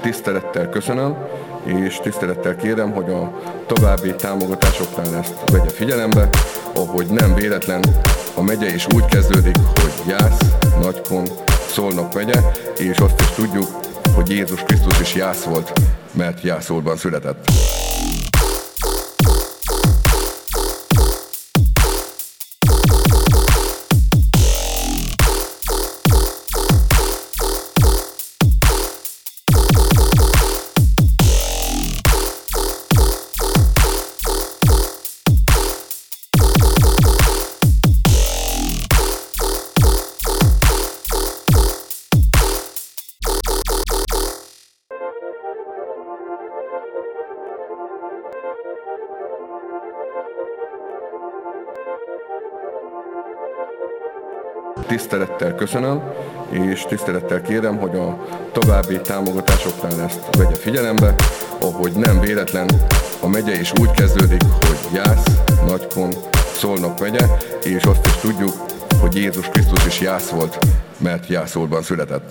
Tisztelettel köszönöm, és tisztelettel kérem, hogy a további támogatásoknál ezt vegye figyelembe, ahogy nem véletlen, a megye is úgy kezdődik, hogy Jász, Nagykon, Szolnok megye, és azt is tudjuk, hogy Jézus Krisztus is Jász volt, mert Jászolban született. Tisztelettel köszönöm, és tisztelettel kérem, hogy a további támogatásoknál ezt vegye figyelembe, ahogy nem véletlen, a megye is úgy kezdődik, hogy Jász, Nagykon, Szolnok megye, és azt is tudjuk, hogy Jézus Krisztus is Jász volt, mert Jászolban született.